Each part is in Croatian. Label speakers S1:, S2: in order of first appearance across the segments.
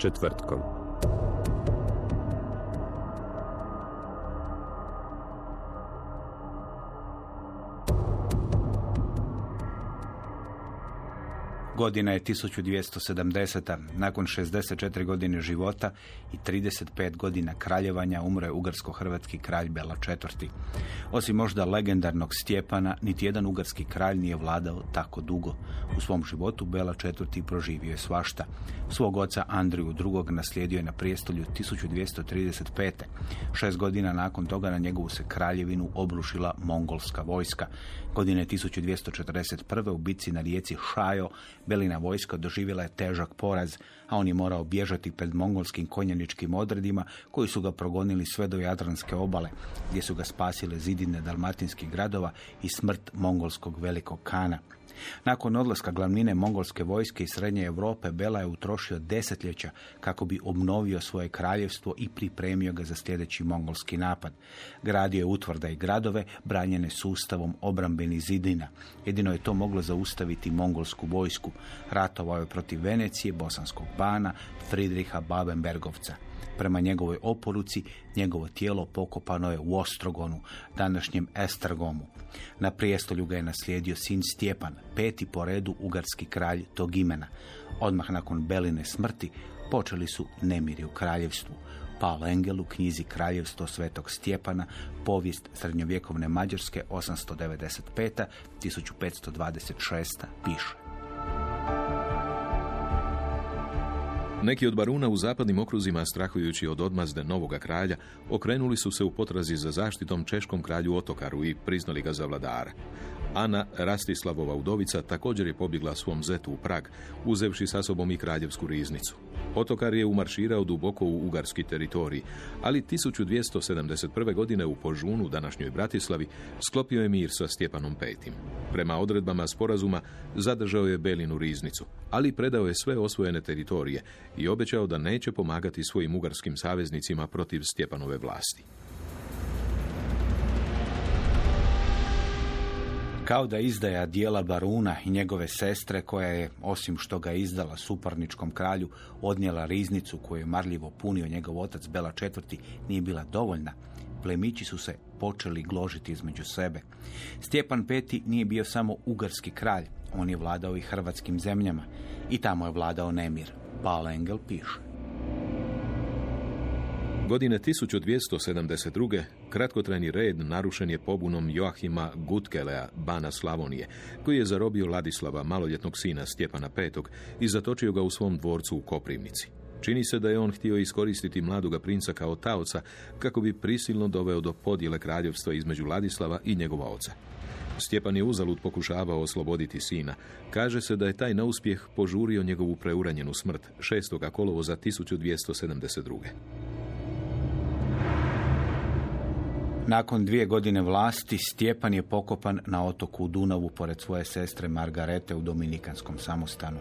S1: Četvrtkom.
S2: Godina je 1270. Nakon 64 godine života i 35 godina kraljevanja umro je ugarsko-hrvatski kralj Bela IV. Osim možda legendarnog Stjepana, niti jedan ugarski kralj nije vladao tako dugo. U svom životu Bela IV. proživio je svašta. Svog oca Andriju II. naslijedio je na prijestolju 1235. Šest godina nakon toga na njegovu se kraljevinu obrušila mongolska vojska. Godine 1241. u bitci na rijeci Šajo Belina vojska doživjela je težak poraz, a on je morao bježati pred mongolskim konjaničkim odredima koji su ga progonili sve do Jadranske obale, gdje su ga zidine dalmatinskih gradova i smrt mongolskog velikog kana. Nakon odlaska glavnine mongolske vojske iz Srednje Europe, Bela je utrošio desetljeća kako bi obnovio svoje kraljevstvo i pripremio ga za sljedeći mongolski napad. Gradio je utvrda i gradove, branjene sustavom obrambenih zidina. Jedino je to moglo zaustaviti mongolsku vojsku. Ratovao je protiv Venecije, Bosanskog bana, Fridriha Babenbergovca. Prema njegovoj oporuci, njegovo tijelo pokopano je u Ostrogonu, današnjem Estrgomu. Na prijestolju ga je naslijedio sin Stjepan, peti po redu ugarski kralj tog imena. Odmah nakon Beline smrti počeli su nemiri u kraljevstvu. Paul Engel u knjizi Kraljevstvo Svetog Stjepana, povijest srednjovjekovne Mađarske 895. 1526. piše.
S3: Neki od baruna u zapadnim okruzima, strahujući od odmazde novoga kralja, okrenuli su se u potrazi za zaštitom češkom kralju Otokaru i priznali ga za vladara. Ana Rastislavova udovica također je pobjegla svom zetu u Prag, uzevši sa sobom i kraljevsku riznicu. Otokar je umarširao duboko u ugarski teritorij, ali 1271. godine u Požunu, današnjoj Bratislavi, sklopio je mir sa Stjepanom Petim. Prema odredbama sporazuma zadržao je Belinu riznicu, ali predao je sve osvojene teritorije i obećao da neće pomagati svojim ugarskim saveznicima protiv Stjepanove vlasti.
S2: Kao da izdaja dijela Baruna i njegove sestre, koja je, osim što ga izdala suparničkom kralju, odnijela riznicu koju je marljivo punio njegov otac Bela IV, nije bila dovoljna. Plemići su se počeli gložiti između sebe. Stjepan V nije bio samo ugarski kralj, on je vladao i hrvatskim zemljama. I tamo je vladao nemir. Paul Engel piše.
S3: Godine 1272. kratkotrajni red narušen je pobunom Joahima Gutkelea, bana Slavonije, koji je zarobio Ladislava, maloljetnog sina Stjepana V. i zatočio ga u svom dvorcu u Koprivnici. Čini se da je on htio iskoristiti mladoga princa kao taoca kako bi prisilno doveo do podjele kraljevstva između Ladislava i njegova oca. Stjepan je uzalud pokušavao osloboditi sina. Kaže se da je taj neuspjeh požurio njegovu preuranjenu smrt 6. kolovoza 1272.
S2: Nakon dvije godine vlasti, Stjepan je pokopan na otoku u Dunavu pored svoje sestre Margarete u Dominikanskom samostanu.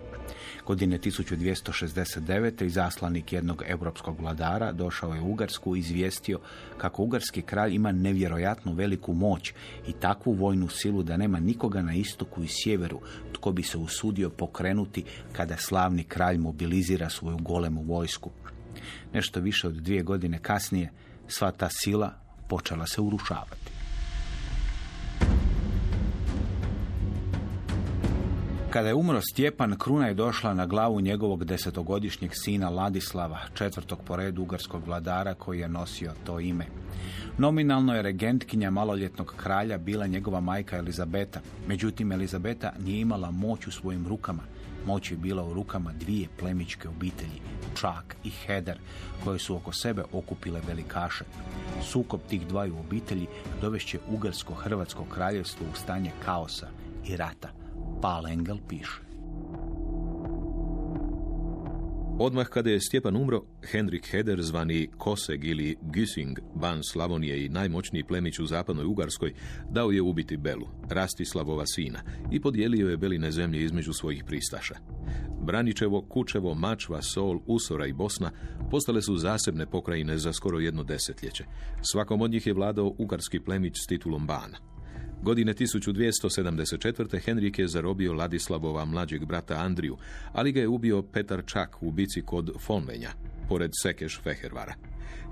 S2: Godine 1269. izaslanik jednog europskog vladara došao je u Ugarsku i izvijestio kako ugarski kralj ima nevjerojatnu veliku moć i takvu vojnu silu da nema nikoga na istoku i sjeveru tko bi se usudio pokrenuti kada slavni kralj mobilizira svoju golemu vojsku. Nešto više od dvije godine kasnije sva ta sila počela se urušavati. Kada je umro Stjepan, kruna je došla na glavu njegovog desetogodišnjeg sina Ladislava, četvrtog po redu ugarskog vladara koji je nosio to ime. Nominalno je regentkinja maloljetnog kralja bila njegova majka Elizabeta. Međutim, Elizabeta nije imala moć u svojim rukama. Moć je bila u rukama dvije plemičke obitelji, Čak i Heder, koje su oko sebe okupile velikaše. Sukob tih dvaju obitelji dovešće Ugarsko-Hrvatsko kraljevstvo u stanje kaosa i rata. Paul Engel piše.
S3: Odmah kada je Stjepan umro, Henrik Heder, zvani Koseg ili Güsing, ban Slavonije i najmoćniji plemić u zapadnoj Ugarskoj, dao je ubiti Belu, Rastislavova sina, i podijelio je Beline zemlje između svojih pristaša. Braničevo, Kučevo, Mačva, Sol, Usora i Bosna postale su zasebne pokrajine za skoro jedno desetljeće. Svakom od njih je vladao ugarski plemić s titulom bana. Godine 1274. Henrik je zarobio Ladislavova mlađeg brata Andriju, ali ga je ubio Petar Čak u bici kod Fonvenja, pored Sekeš Fehervara.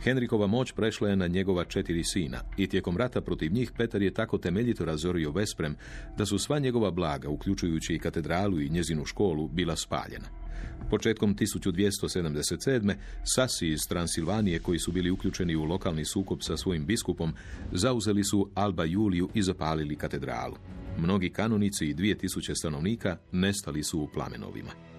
S3: Henrikova moć prešla je na njegova četiri sina i tijekom rata protiv njih Petar je tako temeljito razorio Vesprem da su sva njegova blaga, uključujući i katedralu i njezinu školu, bila spaljena. Početkom 1277. Sasi iz Transilvanije, koji su bili uključeni u lokalni sukob sa svojim biskupom, zauzeli su Alba Juliju i zapalili katedralu. Mnogi kanonici i 2000 stanovnika nestali su u plamenovima.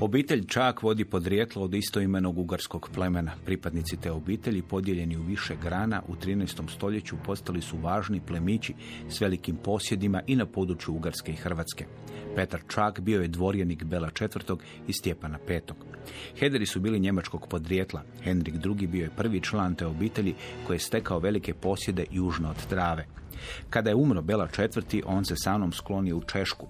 S2: Obitelj Čak vodi podrijetlo od istoimenog ugarskog plemena. Pripadnici te obitelji, podijeljeni u više grana, u 13. stoljeću postali su važni plemići s velikim posjedima i na području Ugarske i Hrvatske. Petar Čak bio je dvorjenik Bela IV. i Stjepana V. Hederi su bili njemačkog podrijetla. Henrik II. bio je prvi član te obitelji koji je stekao velike posjede južno od Drave. Kada je umro Bela IV. on se sa mnom sklonio u Češku,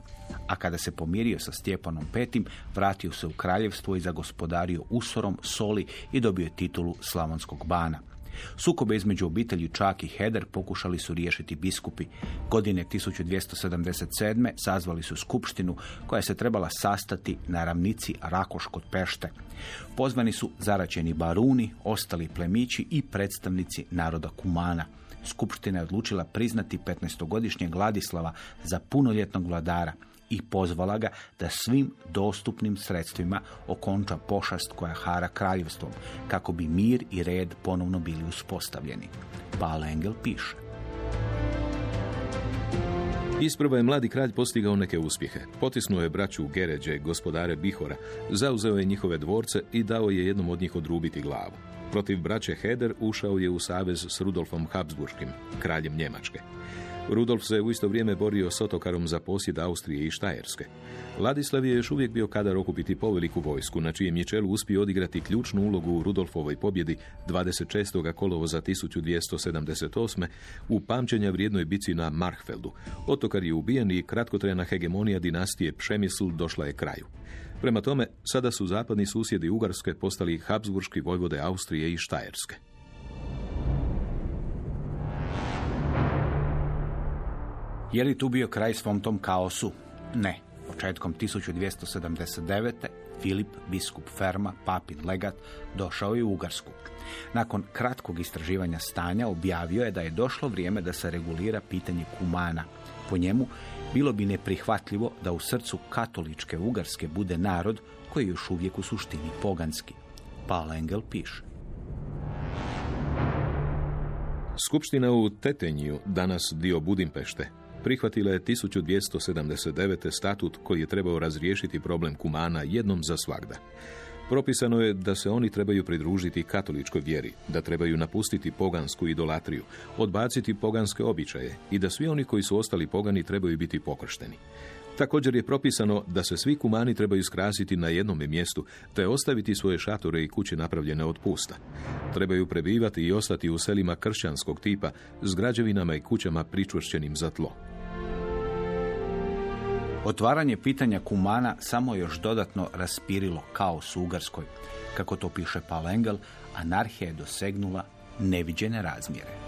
S2: a kada se pomirio sa Stjepanom V. vratio se u kraljevstvo i zagospodario Usorom, Soli i dobio titulu Slavonskog bana. Sukobe između obitelji Čak i Heder pokušali su riješiti biskupi. Godine 1277. sazvali su skupštinu koja se trebala sastati na ravnici Rakoš kod Pešte. Pozvani su zaračeni baruni, ostali plemići i predstavnici naroda Kumana. Skupština je odlučila priznati 15-godišnjeg Vladislava za punoljetnog vladara i pozvala ga da svim dostupnim sredstvima okonča pošast koja hara kraljevstvom, kako bi mir i red ponovno bili uspostavljeni. Paul Engel piše.
S3: Isprva je mladi kralj postigao neke uspjehe. Potisnuo je braću Geređe, gospodare Bihora, zauzeo je njihove dvorce i dao je jednom od njih odrubiti glavu. Protiv braće Heder ušao je u savez s Rudolfom Habsburgskim, kraljem Njemačke. Rudolf se u isto vrijeme borio s otokarom za posjed Austrije i Štajerske. Ladislav je još uvijek bio kadar okupiti poveliku vojsku, na čijem je čelu uspio odigrati ključnu ulogu u Rudolfovoj pobjedi 26. kolovoza 1278. u pamćenja vrijednoj bici na Marhfeldu. Otokar je ubijen i kratkotrajna hegemonija dinastije Pšemisl došla je kraju. Prema tome, sada su zapadni susjedi Ugarske postali Habsburški vojvode Austrije i Štajerske.
S2: Je li tu bio kraj svom tom kaosu? Ne. Početkom 1279. Filip, biskup Ferma, papin legat, došao je u Ugarsku. Nakon kratkog istraživanja stanja objavio je da je došlo vrijeme da se regulira pitanje kumana. Po njemu bilo bi neprihvatljivo da u srcu katoličke Ugarske bude narod koji je još uvijek u suštini poganski. Paul Engel piše.
S3: Skupština u Tetenju, danas dio Budimpešte, prihvatila je 1279. statut koji je trebao razriješiti problem kumana jednom za svagda. Propisano je da se oni trebaju pridružiti katoličkoj vjeri, da trebaju napustiti pogansku idolatriju, odbaciti poganske običaje i da svi oni koji su ostali pogani trebaju biti pokršteni. Također je propisano da se svi kumani trebaju skrasiti na jednome mjestu, te ostaviti svoje šatore i kuće napravljene od pusta. Trebaju prebivati i ostati u selima kršćanskog tipa s građevinama i kućama pričvršćenim za tlo.
S2: Otvaranje pitanja kumana samo još dodatno raspirilo kaos u Ugarskoj. Kako to piše Palengel, anarhija je dosegnula neviđene razmjere.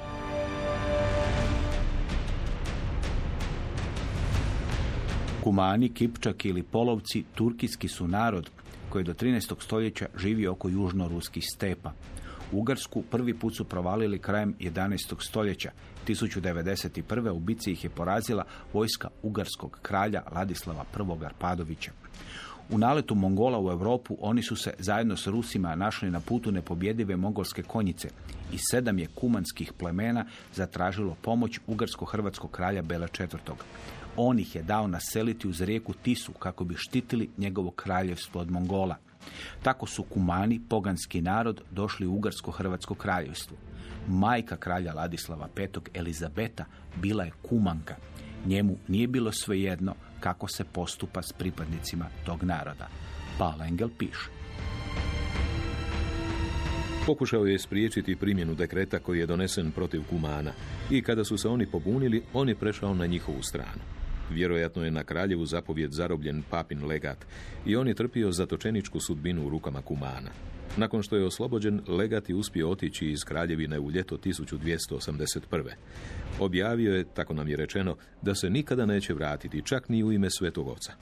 S2: Kumani, Kipčak ili Polovci turkijski su narod koji do 13. stoljeća živi oko južno-ruskih stepa. Ugarsku prvi put su provalili krajem 11. stoljeća. 1091. u bici ih je porazila vojska ugarskog kralja Ladislava I. Arpadovića. U naletu Mongola u Europu oni su se zajedno s Rusima našli na putu nepobjedive mongolske konjice i sedam je kumanskih plemena zatražilo pomoć ugarsko-hrvatskog kralja Bela IV. On ih je dao naseliti uz rijeku Tisu kako bi štitili njegovo kraljevstvo od Mongola. Tako su kumani, poganski narod, došli u Ugarsko-Hrvatsko kraljevstvo. Majka kralja Ladislava V. Elizabeta bila je kumanka. Njemu nije bilo svejedno kako se postupa s pripadnicima tog naroda. Paul Engel piše.
S3: Pokušao je spriječiti primjenu dekreta koji je donesen protiv Kumana i kada su se oni pobunili, on je prešao na njihovu stranu. Vjerojatno je na kraljevu zapovjed zarobljen papin legat i on je trpio zatočeničku sudbinu u rukama Kumana. Nakon što je oslobođen, legat je uspio otići iz kraljevine u ljeto 1281. Objavio je, tako nam je rečeno, da se nikada neće vratiti, čak ni u ime svetog oca.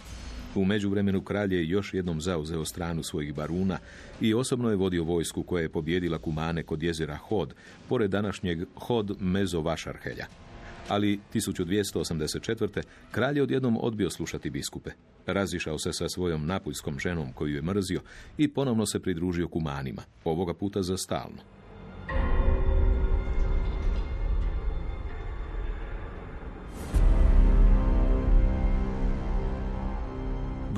S3: U međuvremenu kralj je još jednom zauzeo stranu svojih baruna i osobno je vodio vojsku koja je pobjedila Kumane kod jezera Hod, pored današnjeg Hod Mezo Vašarhelja ali 1284. kralj je odjednom odbio slušati biskupe. Razišao se sa svojom napuljskom ženom koju je mrzio i ponovno se pridružio kumanima, ovoga puta za stalno.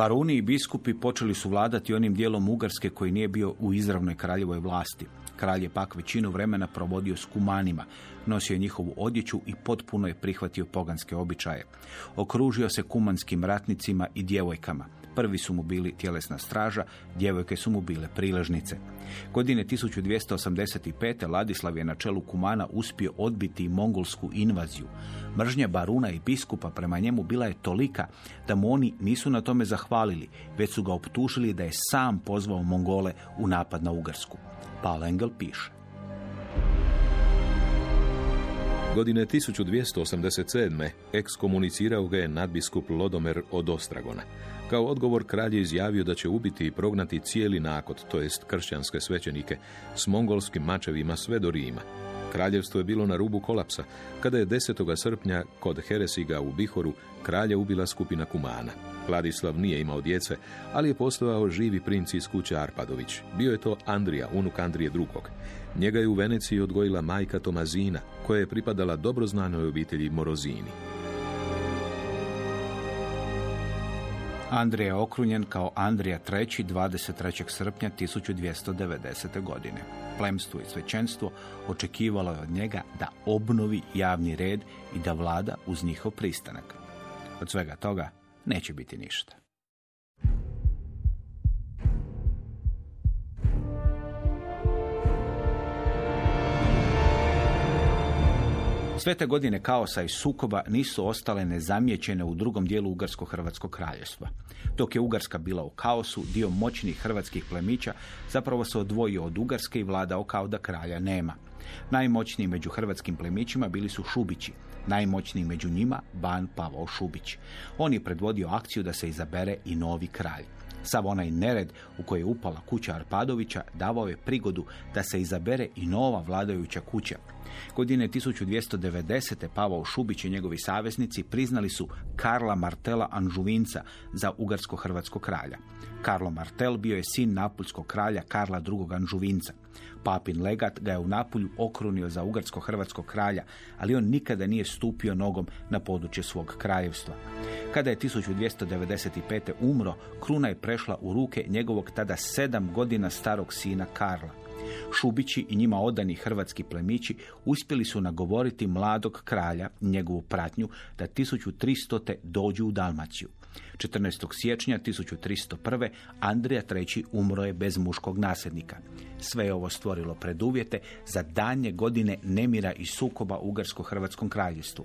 S2: Baruni i biskupi počeli su vladati onim dijelom Ugarske koji nije bio u izravnoj kraljevoj vlasti. Kralj je pak većinu vremena provodio s kumanima, nosio je njihovu odjeću i potpuno je prihvatio poganske običaje. Okružio se kumanskim ratnicima i djevojkama. Prvi su mu bili tjelesna straža, djevojke su mu bile priležnice. Godine 1285. Ladislav je na čelu Kumana uspio odbiti mongolsku invaziju. Mržnja baruna i biskupa prema njemu bila je tolika da mu oni nisu na tome zahvalili, već su ga optužili da je sam pozvao Mongole u napad na Ugarsku. Paul Engel piše.
S3: Godine 1287. ekskomunicirao ga je nadbiskup Lodomer od Ostragona. Kao odgovor kralj je izjavio da će ubiti i prognati cijeli nakot, to jest kršćanske svećenike, s mongolskim mačevima sve do Rima. Kraljevstvo je bilo na rubu kolapsa, kada je 10. srpnja kod Heresiga u Bihoru kralja ubila skupina Kumana. Vladislav nije imao djece, ali je postojao živi princ iz kuće Arpadović. Bio je to Andrija, unuk Andrije II. Njega je u Veneciji odgojila majka Tomazina, koja je pripadala dobro znanoj obitelji Morozini.
S2: Andrija je okrunjen kao Andrija III. 23. srpnja 1290. godine. Plemstvo i svećenstvo očekivalo je od njega da obnovi javni red i da vlada uz njihov pristanak. Od svega toga neće biti ništa. Sve te godine kaosa i sukoba nisu ostale nezamijećene u drugom dijelu Ugarsko-Hrvatskog kraljevstva. Dok je Ugarska bila u kaosu, dio moćnih hrvatskih plemića zapravo se odvojio od Ugarske i vladao kao da kralja nema. Najmoćniji među hrvatskim plemićima bili su Šubići, najmoćniji među njima Ban Pavao Šubić. On je predvodio akciju da se izabere i novi kralj. Sav onaj nered u koji je upala kuća Arpadovića davao je prigodu da se izabere i nova vladajuća kuća. Godine 1290. Pavao Šubić i njegovi saveznici priznali su Karla Martela Anžuvinca za ugarsko-hrvatskog kralja. Karlo Martel bio je sin napuljskog kralja Karla II. Anžuvinca. Papin legat ga je u Napulju okrunio za ugarsko-hrvatskog kralja, ali on nikada nije stupio nogom na područje svog kraljevstva. Kada je 1295. umro, kruna je prešla u ruke njegovog tada sedam godina starog sina Karla. Šubići i njima odani hrvatski plemići uspjeli su nagovoriti mladog kralja, njegovu pratnju, da 1300. dođu u Dalmaciju. 14. siječnja 1301. Andrija III. umro je bez muškog nasljednika. Sve je ovo stvorilo preduvjete za danje godine nemira i sukoba u Ugarsko-Hrvatskom kraljestvu.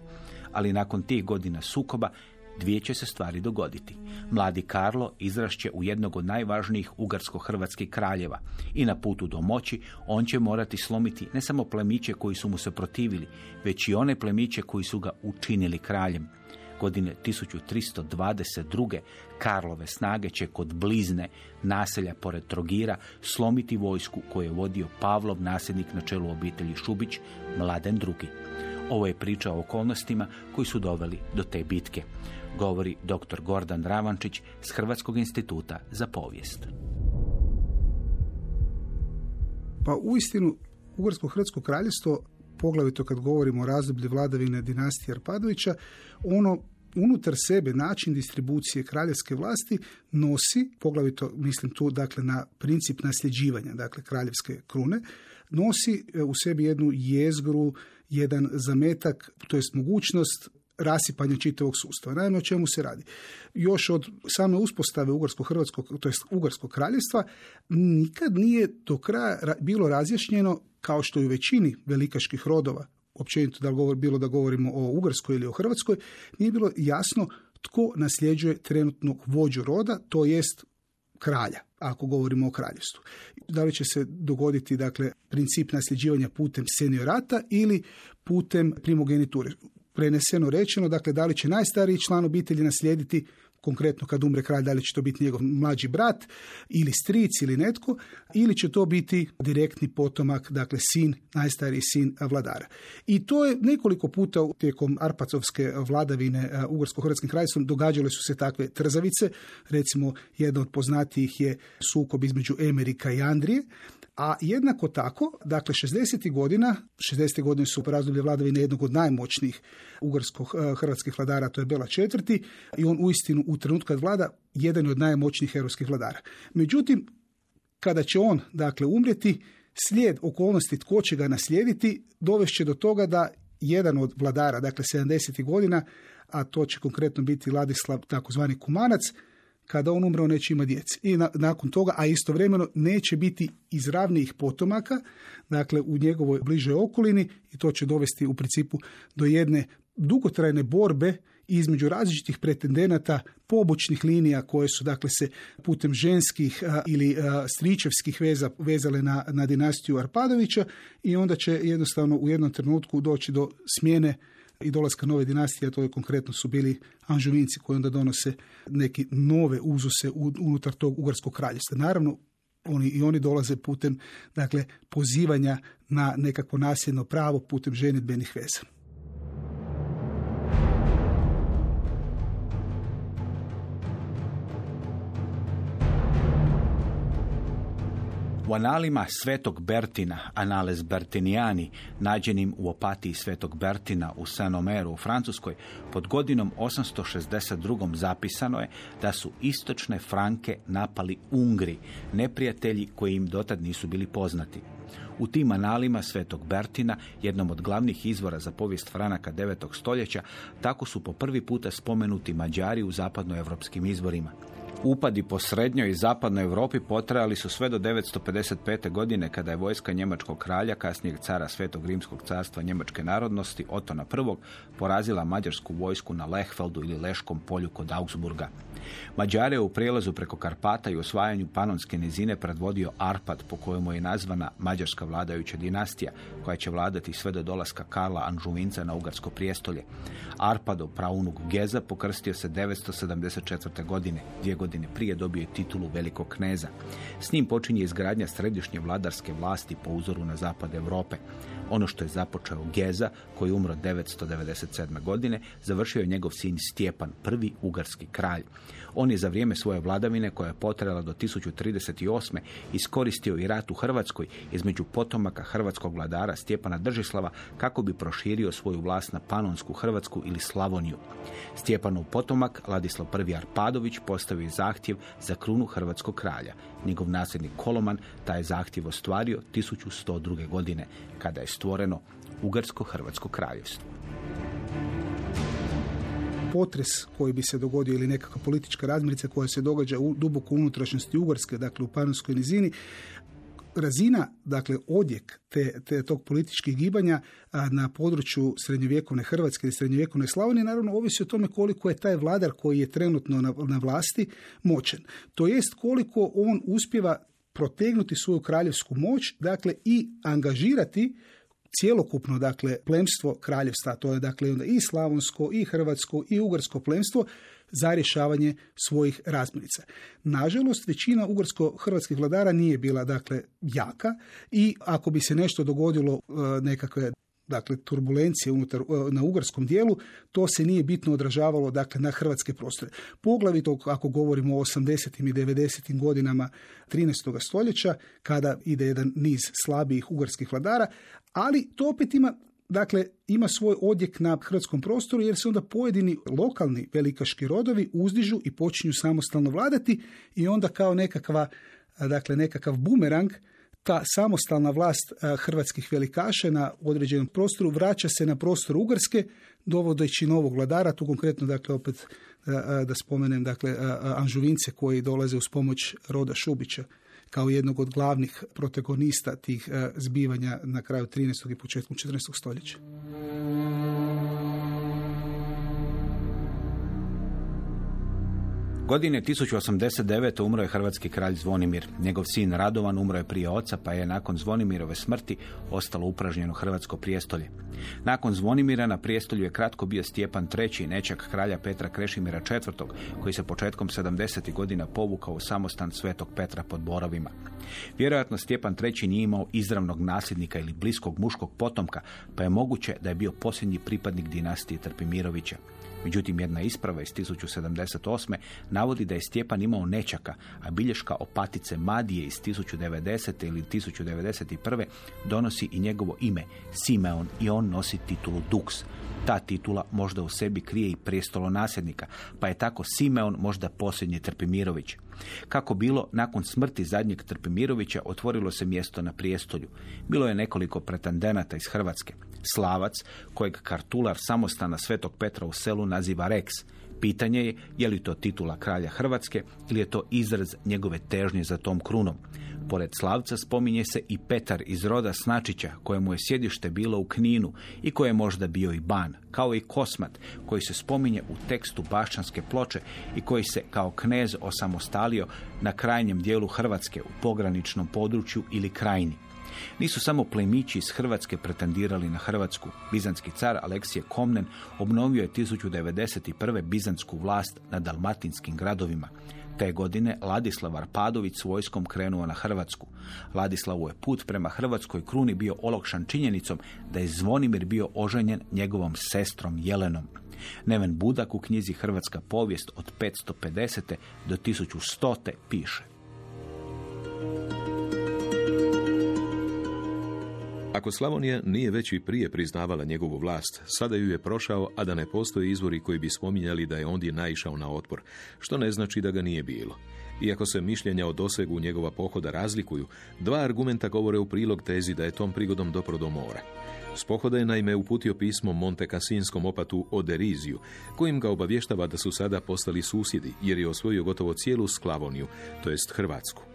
S2: Ali nakon tih godina sukoba dvije će se stvari dogoditi. Mladi Karlo izrašće u jednog od najvažnijih ugarsko-hrvatskih kraljeva i na putu do moći on će morati slomiti ne samo plemiće koji su mu se protivili, već i one plemiće koji su ga učinili kraljem. Godine 1322. Karlove snage će kod blizne naselja pored Trogira slomiti vojsku koju je vodio Pavlov nasljednik na čelu obitelji Šubić, Mladen II. Ovo je priča o okolnostima koji su doveli do te bitke, govori dr. Gordan Ravančić s Hrvatskog instituta za povijest.
S4: Pa uistinu Ugarsko-Hrvatsko kraljevstvo, poglavito kad govorimo o razdoblju vladavine dinastije Arpadovića, ono unutar sebe način distribucije kraljevske vlasti nosi, poglavito mislim tu dakle na princip nasljeđivanja, dakle kraljevske krune, nosi e, u sebi jednu jezgru, jedan zametak, to jest mogućnost rasipanja čitavog sustava. Naime, o čemu se radi? Još od same uspostave Ugarsko-Hrvatskog, to jest Ugarskog kraljevstva, nikad nije do kraja bilo razjašnjeno, kao što i u većini velikaških rodova, općenito da govor, bilo da govorimo o Ugarskoj ili o Hrvatskoj, nije bilo jasno tko nasljeđuje trenutnog vođu roda, to jest kralja, ako govorimo o kraljevstvu. Da li će se dogoditi dakle princip nasljeđivanja putem seniorata ili putem primogeniture preneseno rečeno, dakle da li će najstariji član obitelji naslijediti konkretno kad umre kralj, da li će to biti njegov mlađi brat ili stric ili netko, ili će to biti direktni potomak, dakle sin, najstariji sin vladara. I to je nekoliko puta tijekom Arpacovske vladavine Ugarsko-Hrvatskim kraljevstvom događale su se takve trzavice. Recimo, jedna od poznatijih je sukob između Emerika i Andrije, a jednako tako, dakle, 60. godina, 60. godine su razdoblje vladavine jednog od najmoćnijih ugarsko-hrvatskih eh, vladara, to je Bela četvrti, i on uistinu u trenutku kad vlada, jedan od najmoćnijih europskih vladara. Međutim, kada će on, dakle, umrijeti, slijed okolnosti tko će ga naslijediti, dovešće do toga da jedan od vladara, dakle 70. godina, a to će konkretno biti Ladislav, takozvani Kumanac, kada on umre, on neće imati djece. I nakon toga, a istovremeno neće biti izravnijih potomaka, dakle u njegovoj bližoj okolini i to će dovesti u principu do jedne dugotrajne borbe između različitih pretendenata pobočnih linija koje su dakle se putem ženskih ili stričevskih veza vezale na, na dinastiju Arpadovića i onda će jednostavno u jednom trenutku doći do smjene i dolaska nove dinastije, a to je konkretno su bili Anžuvinci koji onda donose neke nove uzuse unutar tog Ugarskog kraljevstva. Naravno, oni, i oni dolaze putem dakle, pozivanja na nekakvo nasljedno pravo putem ženitbenih veza.
S2: U analima Svetog Bertina, Anales Bertinijani, nađenim u opatiji Svetog Bertina u Saint-Omeru u Francuskoj, pod godinom 862. zapisano je da su istočne Franke napali Ungri, neprijatelji koji im dotad nisu bili poznati. U tim analima Svetog Bertina, jednom od glavnih izvora za povijest Franaka 9. stoljeća, tako su po prvi puta spomenuti Mađari u zapadnoevropskim izvorima. Upadi po srednjoj i zapadnoj Europi potrajali su sve do 955. godine kada je vojska njemačkog kralja, kasnijeg cara Svetog Rimskog carstva njemačke narodnosti, Otona I, porazila mađarsku vojsku na Lehfeldu ili Leškom polju kod Augsburga. Mađare u prijelazu preko Karpata i osvajanju Panonske nizine predvodio Arpad, po kojemu je nazvana mađarska vladajuća dinastija, koja će vladati sve do dolaska Karla Anžuvinca na Ugarsko prijestolje. Arpadov praunuk Geza pokrstio se 974. godine, dvije godine prije dobio je titulu velikog kneza. S njim počinje izgradnja središnje vladarske vlasti po uzoru na zapad Europe. Ono što je započeo Geza, koji je umro 997. godine, završio je njegov sin Stjepan, prvi ugarski kralj. On je za vrijeme svoje vladavine, koja je potrajala do 1038. iskoristio i rat u Hrvatskoj između potomaka hrvatskog vladara Stjepana Držislava kako bi proširio svoju vlast na Panonsku Hrvatsku ili Slavoniju. Stjepanov potomak, Ladislav I. Arpadović, postavio zahtjev za krunu hrvatskog kralja. Njegov nasljednik Koloman taj je zahtjev ostvario 1102. godine, kada je stvoreno Ugarsko-Hrvatsko kraljevstvo
S4: potres koji bi se dogodio ili nekakva politička razmirica koja se događa u duboko unutrašnjosti Ugarske, dakle u Panonskoj nizini, razina, dakle odjek te, te tog političkih gibanja na području srednjovjekovne Hrvatske ili srednjovjekovne Slavonije naravno ovisi o tome koliko je taj vladar koji je trenutno na, na vlasti moćan. To jest koliko on uspjeva protegnuti svoju kraljevsku moć, dakle i angažirati cjelokupno dakle plemstvo kraljevstva, to je dakle onda i slavonsko i hrvatsko i ugarsko plemstvo za rješavanje svojih razmirica. Nažalost, većina ugarsko-hrvatskih vladara nije bila dakle jaka i ako bi se nešto dogodilo e, nekakve dakle turbulencije unutar e, na ugarskom dijelu, to se nije bitno odražavalo dakle na hrvatske prostore. Poglavito ako govorimo o 80. i 90. godinama 13. stoljeća kada ide jedan niz slabijih ugarskih vladara, ali to opet ima Dakle, ima svoj odjek na hrvatskom prostoru jer se onda pojedini lokalni velikaški rodovi uzdižu i počinju samostalno vladati i onda kao nekakva, dakle nekakav bumerang ta samostalna vlast hrvatskih velikaša na određenom prostoru vraća se na prostor Ugarske, dovodeći novog vladara, tu konkretno dakle opet da spomenem dakle Anžuvince koji dolaze uz pomoć roda Šubića kao jednog od glavnih protagonista tih zbivanja na kraju 13. i početku 14. stoljeća.
S2: Godine 1089. umro je hrvatski kralj Zvonimir. Njegov sin Radovan umro je prije oca, pa je nakon Zvonimirove smrti ostalo upražnjeno hrvatsko prijestolje. Nakon Zvonimira na prijestolju je kratko bio Stjepan III, nečak kralja Petra Krešimira IV, koji se početkom 70. godina povukao u samostan Svetog Petra pod Borovima. Vjerojatno Stjepan III nije imao izravnog nasljednika ili bliskog muškog potomka, pa je moguće da je bio posljednji pripadnik dinastije Trpimirovića. Međutim, jedna isprava iz 1078. navodi da je Stjepan imao nečaka, a bilješka opatice Madije iz 1090. ili 1091. donosi i njegovo ime, Simeon, i on nosi titulu Dux. Ta titula možda u sebi krije i prijestolo nasljednika, pa je tako Simeon možda posljednji Trpimirović. Kako bilo, nakon smrti zadnjeg Trpimirovića otvorilo se mjesto na prijestolju. Bilo je nekoliko pretendenata iz Hrvatske. Slavac, kojeg kartular samostana Svetog Petra u selu naziva Rex. Pitanje je je li to titula kralja Hrvatske ili je to izraz njegove težnje za tom krunom. Pored Slavca spominje se i Petar iz roda Snačića, kojemu je sjedište bilo u Kninu i koje je možda bio i ban, kao i Kosmat, koji se spominje u tekstu Bašćanske ploče i koji se kao knez osamostalio na krajnjem dijelu Hrvatske u pograničnom području ili krajini. Nisu samo plemići iz Hrvatske pretendirali na Hrvatsku. Bizanski car Aleksije Komnen obnovio je 1091. bizansku vlast na dalmatinskim gradovima. Te godine Ladislav Arpadović s vojskom krenuo na Hrvatsku. Ladislavu je put prema Hrvatskoj kruni bio olokšan činjenicom da je Zvonimir bio oženjen njegovom sestrom Jelenom. Neven Budak u knjizi Hrvatska povijest od 550. do 1100. piše.
S3: Ako Slavonija nije već i prije priznavala njegovu vlast, sada ju je prošao, a da ne postoje izvori koji bi spominjali da je ondje naišao na otpor, što ne znači da ga nije bilo. Iako se mišljenja o dosegu njegova pohoda razlikuju, dva argumenta govore u prilog tezi da je tom prigodom dopro do mora. S pohoda je naime uputio pismo Monte Cassinskom opatu o Deriziju, kojim ga obavještava da su sada postali susjedi, jer je osvojio gotovo cijelu Sklavoniju, to jest Hrvatsku.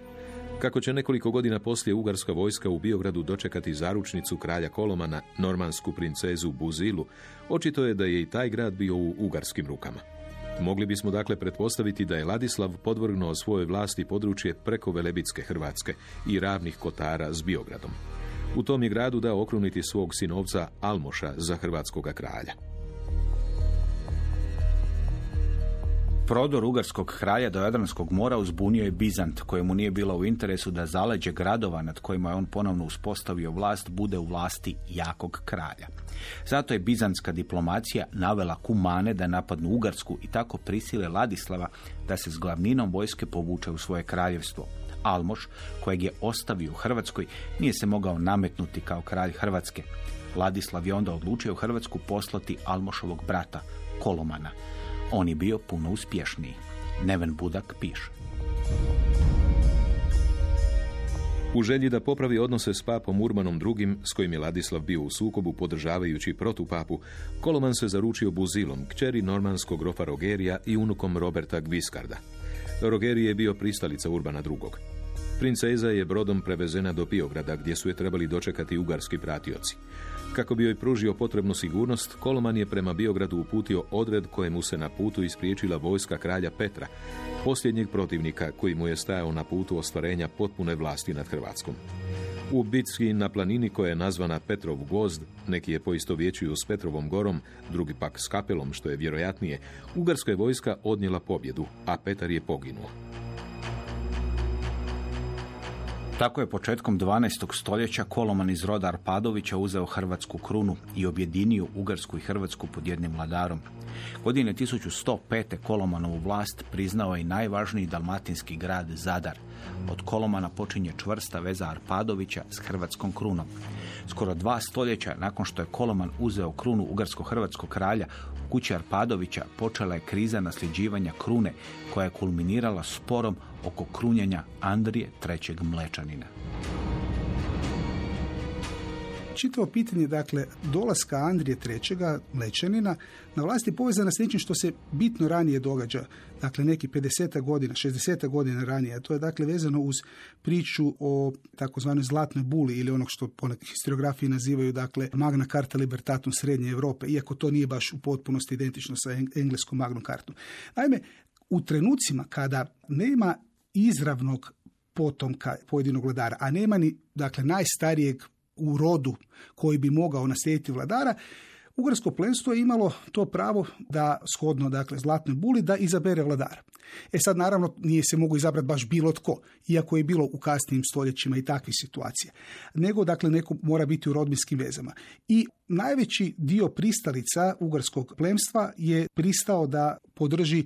S3: Kako će nekoliko godina poslije ugarska vojska u Biogradu dočekati zaručnicu kralja Kolomana, normansku princezu Buzilu, očito je da je i taj grad bio u ugarskim rukama. Mogli bismo dakle pretpostaviti da je Ladislav podvrgnuo svojoj vlasti područje preko Velebitske Hrvatske i ravnih kotara s Biogradom. U tom je gradu dao okruniti svog sinovca Almoša za hrvatskoga kralja.
S2: Prodor ugarskog kralja do Jadranskog mora uzbunio je Bizant, kojemu nije bilo u interesu da zaleđe gradova nad kojima je on ponovno uspostavio vlast bude u vlasti jakog kralja. Zato je bizantska diplomacija navela kumane da napadnu Ugarsku i tako prisile Ladislava da se s glavninom vojske povuče u svoje kraljevstvo. Almoš, kojeg je ostavio u Hrvatskoj, nije se mogao nametnuti kao kralj Hrvatske. Ladislav je onda odlučio Hrvatsku poslati Almošovog brata, Kolomana. On je bio puno uspješniji. Neven Budak piše.
S3: U želji da popravi odnose s papom Urbanom II, s kojim je Ladislav bio u sukobu podržavajući protupapu, Koloman se zaručio Buzilom, kćeri normanskog grofa Rogerija i unukom Roberta Gviskarda. Rogerije je bio pristalica Urbana II. Princeza je brodom prevezena do Biograda, gdje su je trebali dočekati ugarski pratioci. Kako bi joj pružio potrebnu sigurnost, Koloman je prema Biogradu uputio odred kojemu se na putu ispriječila vojska kralja Petra, posljednjeg protivnika koji mu je stajao na putu ostvarenja potpune vlasti nad Hrvatskom. U bitci na planini koja je nazvana Petrov gozd, neki je poistovjećuju s Petrovom gorom, drugi pak s kapelom, što je vjerojatnije, ugarska je vojska odnijela pobjedu, a Petar je poginuo.
S2: Tako je početkom 12. stoljeća Koloman iz roda Arpadovića uzeo hrvatsku krunu i objedinio Ugarsku i Hrvatsku pod jednim vladarom. Godine 1105. Kolomanovu vlast priznao je i najvažniji dalmatinski grad Zadar. Od Kolomana počinje čvrsta veza Arpadovića s hrvatskom krunom. Skoro dva stoljeća nakon što je Koloman uzeo krunu ugarsko-hrvatskog kralja, u kući Arpadovića počela je kriza nasljeđivanja krune koja je kulminirala sporom oko krunjenja Andrije III. Mlečanina.
S4: Čitavo pitanje, dakle, dolaska Andrije III. Mlečanina na vlasti povezana s nečim što se bitno ranije događa, dakle neki 50 godina, 60 godina ranije, a to je dakle vezano uz priču o takozvanoj zlatnoj buli ili onog što po historiografiji nazivaju dakle Magna Carta Libertatum Srednje Europe, iako to nije baš u potpunosti identično sa engleskom Magnom kartom. Naime, u trenucima kada nema izravnog potomka pojedinog vladara, a nema ni dakle najstarijeg u rodu koji bi mogao naslijediti vladara, Ugarsko plenstvo je imalo to pravo da, shodno dakle, zlatnoj buli, da izabere vladara. E sad, naravno, nije se mogu izabrati baš bilo tko, iako je bilo u kasnijim stoljećima i takvih situacija. Nego, dakle, neko mora biti u rodbinskim vezama. I najveći dio pristalica ugarskog plemstva je pristao da podrži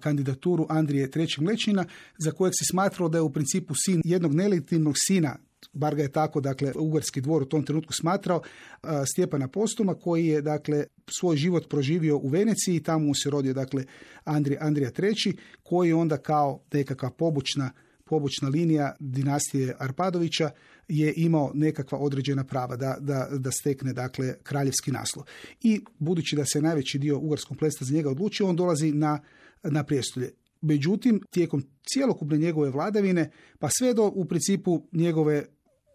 S4: kandidaturu Andrije III. Mlečina, za kojeg se smatralo da je u principu sin jednog nelegitimnog sina bar ga je tako, dakle, Ugarski dvor u tom trenutku smatrao, Stjepana Postuma, koji je, dakle, svoj život proživio u Veneciji i tamo mu se rodio, dakle, Andrija, Andrija III, koji onda kao nekakva pobočna, pobočna linija dinastije Arpadovića je imao nekakva određena prava da, da, da stekne dakle kraljevski naslov. I budući da se najveći dio ugarskog plesta za njega odlučio, on dolazi na, na prijestolje. Međutim, tijekom cjelokupne njegove vladavine, pa sve do u principu njegove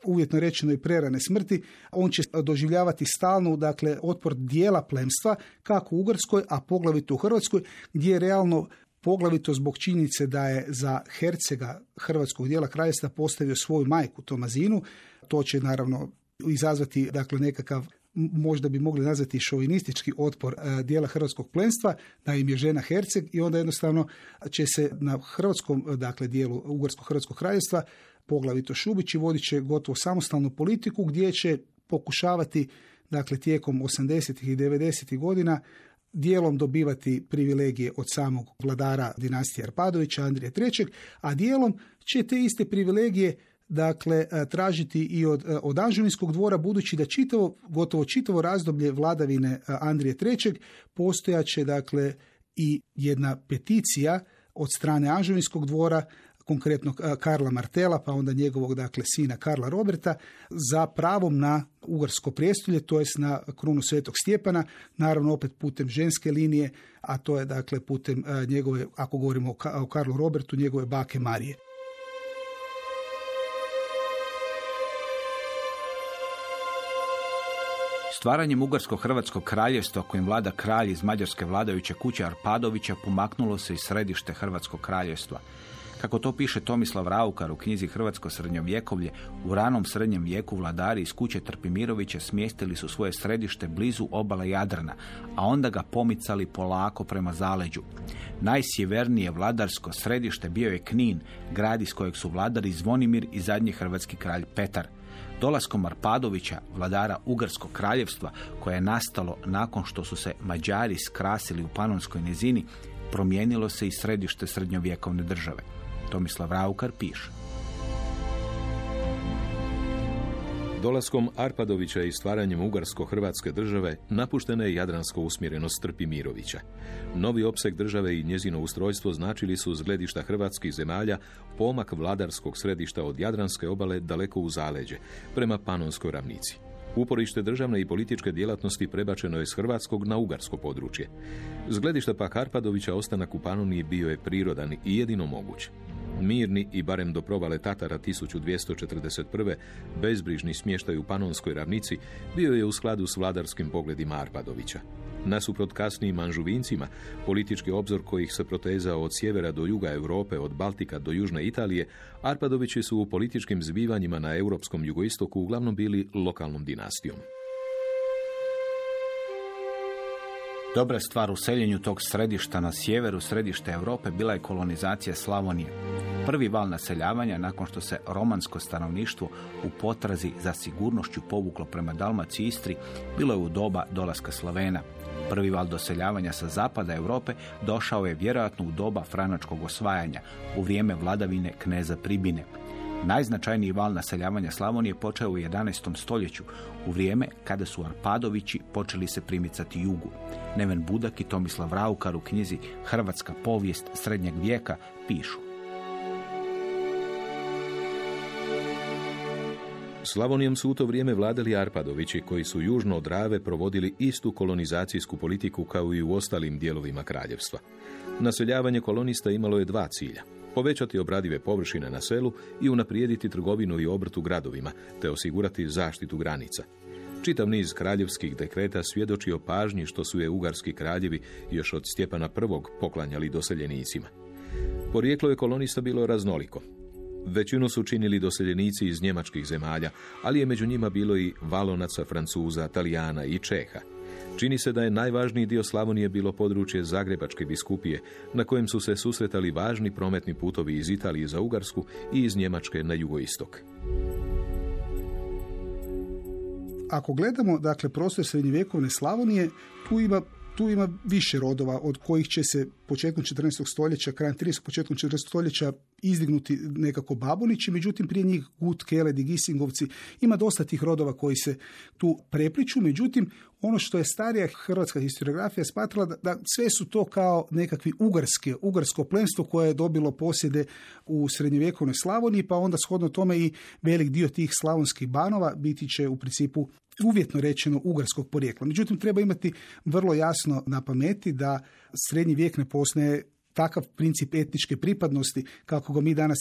S4: uvjetno rečeno i prerane smrti, on će doživljavati stalnu dakle, otpor dijela plemstva, kako u Ugarskoj, a poglavito u Hrvatskoj, gdje je realno poglavito zbog činjenice da je za hercega hrvatskog dijela kraljevstva postavio svoju majku Tomazinu, to će naravno izazvati dakle nekakav možda bi mogli nazvati šovinistički otpor e, dijela hrvatskog plenstva, da im je žena Herceg i onda jednostavno će se na hrvatskom dakle dijelu Ugarsko-Hrvatskog kraljevstva poglavito Šubići vodit će gotovo samostalnu politiku gdje će pokušavati dakle tijekom 80. i 90. godina dijelom dobivati privilegije od samog vladara dinastije Arpadovića, Andrije III, a dijelom će te iste privilegije dakle e, tražiti i od, e, od dvora budući da čitavo, gotovo čitavo razdoblje vladavine e, Andrije III postojaće dakle i jedna peticija od strane Anžuvinskog dvora konkretno Karla Martela, pa onda njegovog dakle sina Karla Roberta, za pravom na ugarsko prijestolje, to jest na krunu Svetog Stjepana, naravno opet putem ženske linije, a to je dakle putem njegove, ako govorimo o Karlu Robertu, njegove bake Marije.
S2: Stvaranjem Ugarsko-Hrvatskog kraljevstva kojim vlada kralj iz mađarske vladajuće kuće Arpadovića pomaknulo se i središte Hrvatskog kraljevstva. Kako to piše Tomislav Raukar u knjizi Hrvatsko srednjovjekovlje, u ranom srednjem vijeku vladari iz kuće Trpimirovića smjestili su svoje središte blizu obala Jadrana, a onda ga pomicali polako prema zaleđu. Najsjevernije vladarsko središte bio je Knin, grad iz kojeg su vladari Zvonimir i zadnji hrvatski kralj Petar. Dolaskom Arpadovića, vladara Ugarskog kraljevstva, koje je nastalo nakon što su se Mađari skrasili u Panonskoj nizini, promijenilo se i središte srednjovjekovne države. Tomislav Raukar piše.
S3: Dolaskom Arpadovića i stvaranjem Ugarsko-Hrvatske države napuštena je jadransko usmjerenost Trpimirovića. Novi opseg države i njezino ustrojstvo značili su zgledišta hrvatskih zemalja pomak vladarskog središta od Jadranske obale daleko u zaleđe, prema Panonskoj ravnici. Uporište državne i političke djelatnosti prebačeno je s hrvatskog na ugarsko područje. Zgledišta pak Arpadovića ostanak u Panoniji bio je prirodan i jedino moguć. Mirni i barem do provale Tatara 1241. bezbrižni smještaj u Panonskoj ravnici bio je u skladu s vladarskim pogledima Arpadovića. Nasuprot kasnijim Anžuvincima, politički obzor kojih se protezao od sjevera do juga Europe, od Baltika do južne Italije, Arpadovići su u političkim zbivanjima na europskom jugoistoku uglavnom bili lokalnom dinastijom.
S2: Dobra stvar u seljenju tog središta na sjeveru središte Europe bila je kolonizacija Slavonije. Prvi val naseljavanja nakon što se romansko stanovništvo u potrazi za sigurnošću povuklo prema Dalmaciji Istri bilo je u doba dolaska Slavena. Prvi val doseljavanja sa zapada Europe došao je vjerojatno u doba franačkog osvajanja, u vrijeme vladavine kneza Pribine. Najznačajniji val naseljavanja Slavonije počeo u 11. stoljeću, u vrijeme kada su Arpadovići počeli se primicati jugu. Neven Budak i Tomislav Raukar u knjizi Hrvatska povijest srednjeg vijeka pišu.
S3: Slavonijom su u to vrijeme vladali Arpadovići koji su južno od Drave provodili istu kolonizacijsku politiku kao i u ostalim dijelovima kraljevstva. Naseljavanje kolonista imalo je dva cilja. Povećati obradive površine na selu i unaprijediti trgovinu i obrt u gradovima, te osigurati zaštitu granica. Čitav niz kraljevskih dekreta svjedoči o pažnji što su je ugarski kraljevi još od Stjepana I. poklanjali doseljenicima. Porijeklo je kolonista bilo raznoliko. Većinu su činili doseljenici iz njemačkih zemalja, ali je među njima bilo i valonaca, francuza, talijana i čeha. Čini se da je najvažniji dio Slavonije bilo područje Zagrebačke biskupije, na kojem su se susretali važni prometni putovi iz Italije za Ugarsku i iz Njemačke na jugoistok.
S4: Ako gledamo dakle prostor srednjovjekovne Slavonije, tu ima tu ima više rodova od kojih će se početkom 14. stoljeća, krajem 30. početkom 14. stoljeća izdignuti nekako Babonići, međutim prije njih Gut, Keled i Gisingovci ima dosta tih rodova koji se tu prepliču, međutim ono što je starija hrvatska historiografija smatrala da, da sve su to kao nekakvi ugarske, ugarsko plemstvo koje je dobilo posjede u srednjovjekovnoj Slavoniji, pa onda shodno tome i velik dio tih slavonskih banova biti će u principu uvjetno rečeno ugarskog porijekla. Međutim, treba imati vrlo jasno na pameti da srednji vijek ne poznaje takav princip etničke pripadnosti kako ga mi danas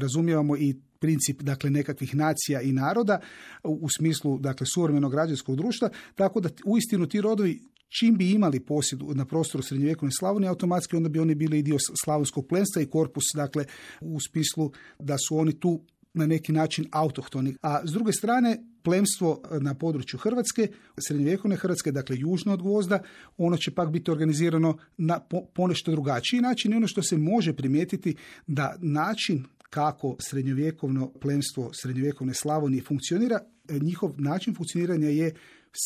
S4: razumijevamo i princip dakle nekakvih nacija i naroda u smislu dakle suvremenog građanskog društva tako da uistinu ti rodovi čim bi imali posjed na prostoru srednjovjekovne Slavonije, automatski onda bi oni bili i dio slavonskog plenstva i korpus, dakle, u smislu da su oni tu na neki način autohtoni. A s druge strane, plemstvo na području Hrvatske, srednjovjekovne Hrvatske, dakle južno od Gvozda, ono će pak biti organizirano na ponešto drugačiji način i ono što se može primijetiti da način kako srednjovjekovno plemstvo srednjovjekovne Slavonije funkcionira, njihov način funkcioniranja je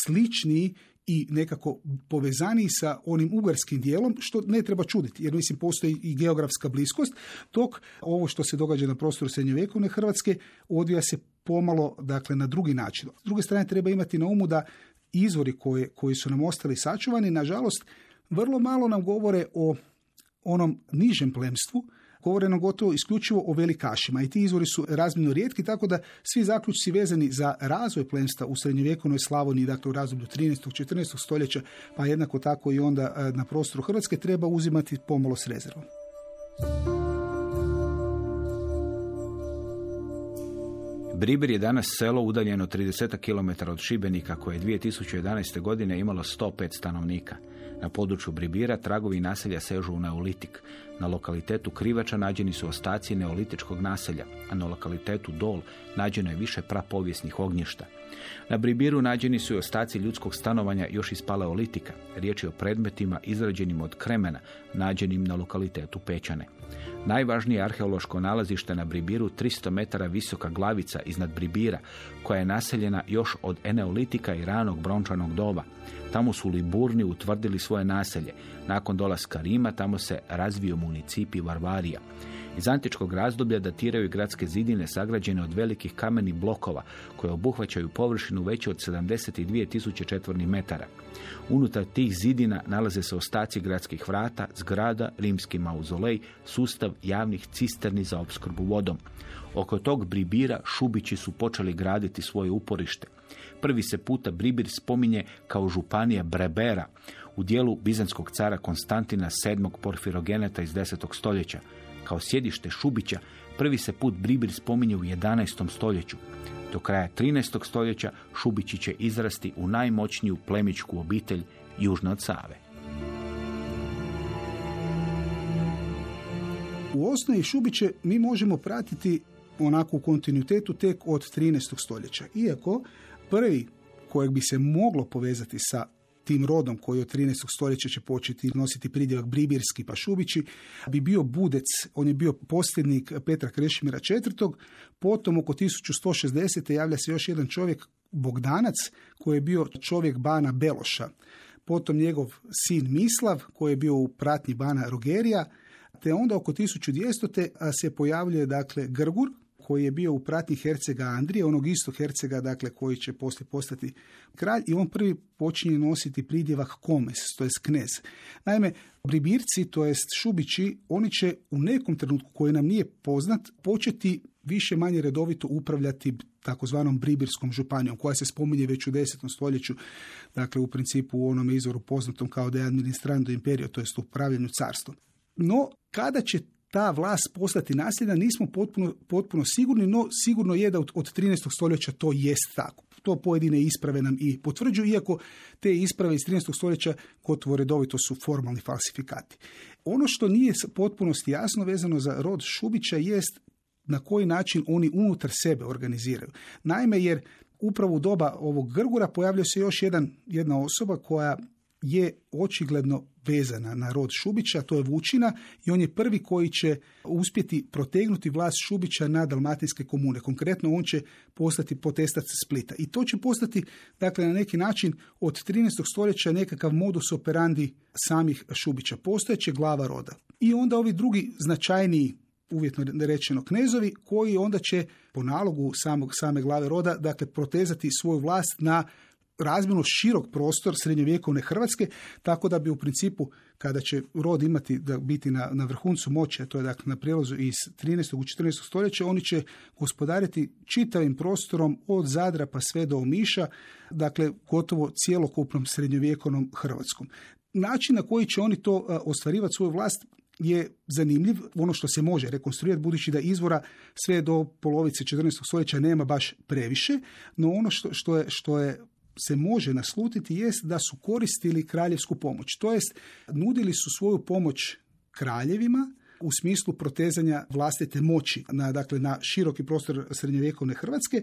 S4: sličniji i nekako povezaniji sa onim ugarskim dijelom, što ne treba čuditi, jer mislim postoji i geografska bliskost, dok ovo što se događa na prostoru srednjovjekovne Hrvatske odvija se pomalo dakle, na drugi način. S druge strane treba imati na umu da izvori koje, koji su nam ostali sačuvani, nažalost, vrlo malo nam govore o onom nižem plemstvu, govore nam gotovo isključivo o velikašima i ti izvori su razmjerno rijetki, tako da svi zaključci vezani za razvoj plemstva u srednjovjekovnoj Slavoniji, dakle u razdoblju 13. 14. stoljeća, pa jednako tako i onda e, na prostoru Hrvatske treba uzimati pomalo s rezervom.
S2: Bribir je danas selo udaljeno 30 km od Šibenika koje je 2011. godine imalo 105 stanovnika. Na području Bribira tragovi naselja sežu u Neolitik. Na lokalitetu Krivača nađeni su ostaci neolitičkog naselja, a na lokalitetu Dol nađeno je više prapovijesnih ognjišta. Na Bribiru nađeni su i ostaci ljudskog stanovanja još iz paleolitika. Riječ je o predmetima izrađenim od kremena, nađenim na lokalitetu Pećane. Najvažnije arheološko nalazište na Bribiru 300 metara visoka glavica iznad Bribira, koja je naseljena još od eneolitika i ranog brončanog doba. Tamo su Liburni utvrdili svoje naselje. Nakon dolaska Rima tamo se razvio municipi Varvarija. Iz antičkog razdoblja datiraju gradske zidine sagrađene od velikih kamenih blokova koje obuhvaćaju površinu veću od 72 tisuće četvornih metara. Unutar tih zidina nalaze se ostaci gradskih vrata, zgrada, rimski mauzolej, sustav javnih cisterni za opskrbu vodom. Oko tog Bribira Šubići su počeli graditi svoje uporište. Prvi se puta Bribir spominje kao županija Brebera u dijelu bizanskog cara Konstantina VII. Porfirogeneta iz 10. stoljeća. Kao sjedište Šubića prvi se put Bribir spominje u 11. stoljeću. Do kraja 13. stoljeća Šubići će izrasti u najmoćniju plemičku obitelj južno od Save.
S4: U osnovi Šubiće mi možemo pratiti onako u kontinuitetu tek od 13. stoljeća. Iako prvi kojeg bi se moglo povezati sa tim rodom koji od 13. stoljeća će početi nositi pridjevak Bribirski pa Šubići, bi bio Budec, on je bio posljednik Petra Krešimira IV. Potom oko 1160. javlja se još jedan čovjek, Bogdanac, koji je bio čovjek Bana Beloša. Potom njegov sin Mislav, koji je bio u pratnji Bana Rogerija, te onda oko 1200. se pojavljuje dakle Grgur, koji je bio u pratnji Hercega Andrije, onog istog Hercega, dakle, koji će poslije postati kralj i on prvi počinje nositi pridjevak komes, to jest knez. Naime, bribirci, to jest šubići, oni će u nekom trenutku koji nam nije poznat početi više manje redovito upravljati takozvanom Bribirskom županijom, koja se spominje već u desetom stoljeću, dakle u principu u onom izvoru poznatom kao da je administrando imperio, to jest upravljanju carstvom. No, kada će ta vlast postati nasljedna, nismo potpuno, potpuno sigurni, no sigurno je da od, od 13. stoljeća to jest tako. To pojedine isprave nam i potvrđuju, iako te isprave iz 13. stoljeća gotovo redovito su formalni falsifikati. Ono što nije potpunosti jasno vezano za rod Šubića jest na koji način oni unutar sebe organiziraju. Naime, jer upravo u doba ovog Grgura pojavlja se još jedan, jedna osoba koja je očigledno vezana na rod Šubića, to je Vučina i on je prvi koji će uspjeti protegnuti vlast Šubića na dalmatinske komune. Konkretno on će postati potestac Splita. I to će postati, dakle, na neki način od 13. stoljeća nekakav modus operandi samih Šubića. Postojeće glava roda. I onda ovi drugi značajniji uvjetno rečeno knezovi, koji onda će po nalogu samog, same glave roda, dakle, protezati svoju vlast na razmjerno širok prostor srednjovjekovne Hrvatske, tako da bi u principu kada će rod imati da biti na, na vrhuncu moći, to je dakle na prijelazu iz 13. u 14. stoljeća, oni će gospodariti čitavim prostorom od Zadra pa sve do Omiša, dakle gotovo cijelokupnom srednjovjekovnom Hrvatskom. Način na koji će oni to ostvarivati svoju vlast je zanimljiv, ono što se može rekonstruirati, budući da izvora sve do polovice 14. stoljeća nema baš previše, no ono što, što, je, što je se može naslutiti jest da su koristili kraljevsku pomoć. To jest, nudili su svoju pomoć kraljevima u smislu protezanja vlastite moći na, dakle, na široki prostor srednjovjekovne Hrvatske,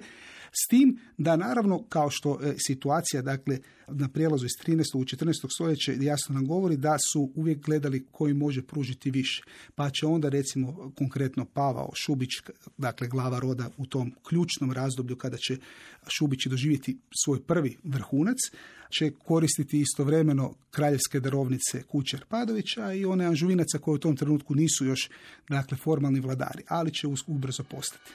S4: s tim da naravno, kao što je situacija dakle, na prijelazu iz 13. u 14. stoljeća jasno nam govori da su uvijek gledali koji može pružiti više. Pa će onda recimo konkretno Pavao Šubić, dakle glava roda u tom ključnom razdoblju kada će Šubići doživjeti svoj prvi vrhunac, će koristiti istovremeno kraljevske darovnice Kućer Padovića i one Anžuvinaca koji u tom trenutku nisu još dakle formalni vladari, ali će ubrzo postati.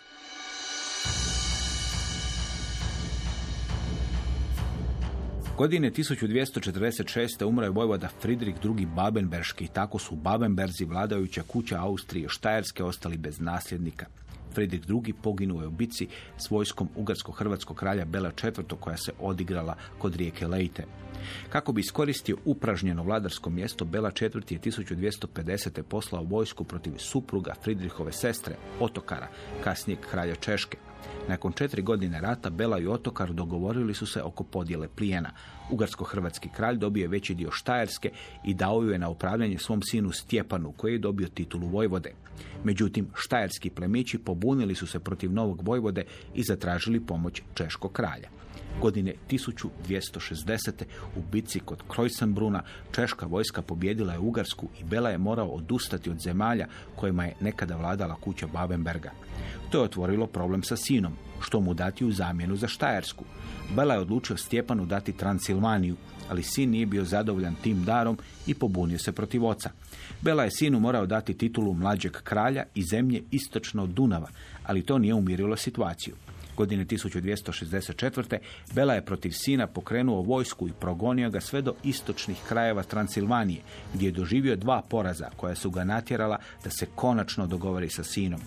S2: Godine 1246. umro je vojvoda Fridrik II. Babenberški i tako su Babenberzi vladajuća kuća Austrije Štajerske ostali bez nasljednika. Fridrik II. poginuo je u bici s vojskom ugarsko-hrvatskog kralja Bela IV. koja se odigrala kod rijeke Lejte. Kako bi iskoristio upražnjeno vladarsko mjesto, Bela IV. je 1250. poslao vojsku protiv supruga Fridrihove sestre, Otokara, kasnijeg kralja Češke. Nakon četiri godine rata Bela i Otokar dogovorili su se oko podjele plijena. Ugarsko-hrvatski kralj dobio je veći dio Štajerske i dao ju je na upravljanje svom sinu Stjepanu, koji je dobio titulu Vojvode. Međutim, štajerski plemići pobunili su se protiv novog Vojvode i zatražili pomoć Češkog kralja. Godine 1260. u bici kod Krojsenbruna češka vojska pobjedila je Ugarsku i Bela je morao odustati od zemalja kojima je nekada vladala kuća Babenberga. To je otvorilo problem sa sinom, što mu dati u zamjenu za Štajersku. Bela je odlučio Stjepanu dati Transilvaniju, ali sin nije bio zadovoljan tim darom i pobunio se protiv oca. Bela je sinu morao dati titulu mlađeg kralja i zemlje istočno od Dunava, ali to nije umirilo situaciju. Godine 1264. Bela je protiv sina pokrenuo vojsku i progonio ga sve do istočnih krajeva Transilvanije, gdje je doživio dva poraza koja su ga natjerala da se konačno dogovori sa sinom.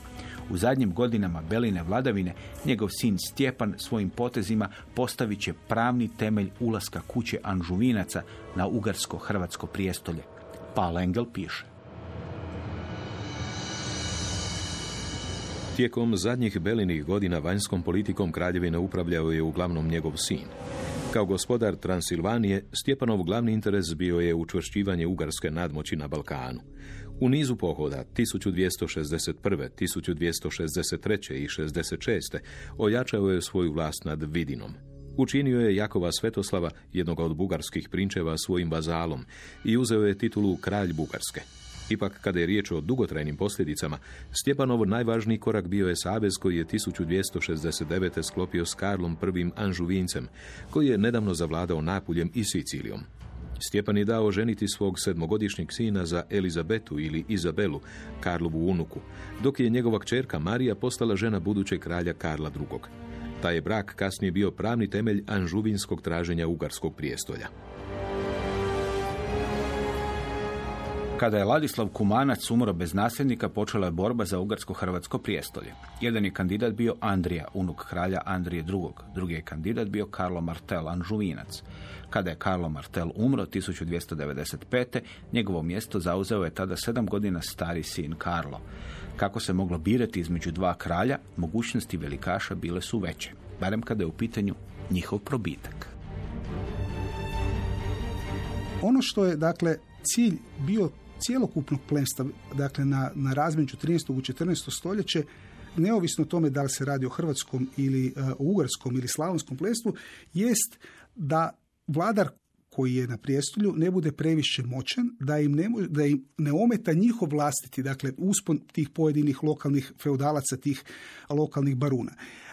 S2: U zadnjim godinama Beline vladavine njegov sin Stjepan svojim potezima postavit će pravni temelj ulaska kuće Anžuvinaca na ugarsko-hrvatsko prijestolje. Paul Engel piše.
S3: Tijekom zadnjih belinih godina vanjskom politikom kraljevine upravljao je uglavnom njegov sin. Kao gospodar Transilvanije, Stjepanov glavni interes bio je učvršćivanje ugarske nadmoći na Balkanu. U nizu pohoda 1261. 1263. i 66. ojačao je svoju vlast nad Vidinom. Učinio je Jakova Svetoslava, jednog od bugarskih prinčeva, svojim vazalom i uzeo je titulu kralj Bugarske. Ipak, kada je riječ o dugotrajnim posljedicama, Stjepanov najvažniji korak bio je savez koji je 1269. sklopio s Karlom I. Anžuvincem, koji je nedavno zavladao Napuljem i Sicilijom. Stjepan je dao ženiti svog sedmogodišnjeg sina za Elizabetu ili Izabelu, Karlovu unuku, dok je njegova kćerka Marija postala žena budućeg kralja Karla II. Taj je brak kasnije bio pravni temelj anžuvinskog traženja ugarskog prijestolja.
S2: Kada je Ladislav Kumanac umro bez nasljednika, počela je borba za ugarsko-hrvatsko prijestolje. Jedan je kandidat bio Andrija, unuk kralja Andrije II. Drugi je kandidat bio Karlo Martel, Anžuvinac. Kada je Karlo Martel umro 1295. njegovo mjesto zauzeo je tada sedam godina stari sin Karlo. Kako se moglo birati između dva kralja, mogućnosti velikaša bile su veće, barem kada je u pitanju njihov probitak.
S4: Ono što je, dakle, cilj bio cjelokupnog plemstva, dakle na, na razmeđu 13. i 14. stoljeće, neovisno o tome da li se radi o hrvatskom ili uh, ugarskom ili slavonskom plemstvu, jest da vladar koji je na prijestolju ne bude previše moćan, da im ne, da im ne ometa njihov vlastiti, dakle uspon tih pojedinih lokalnih feudalaca, tih lokalnih baruna.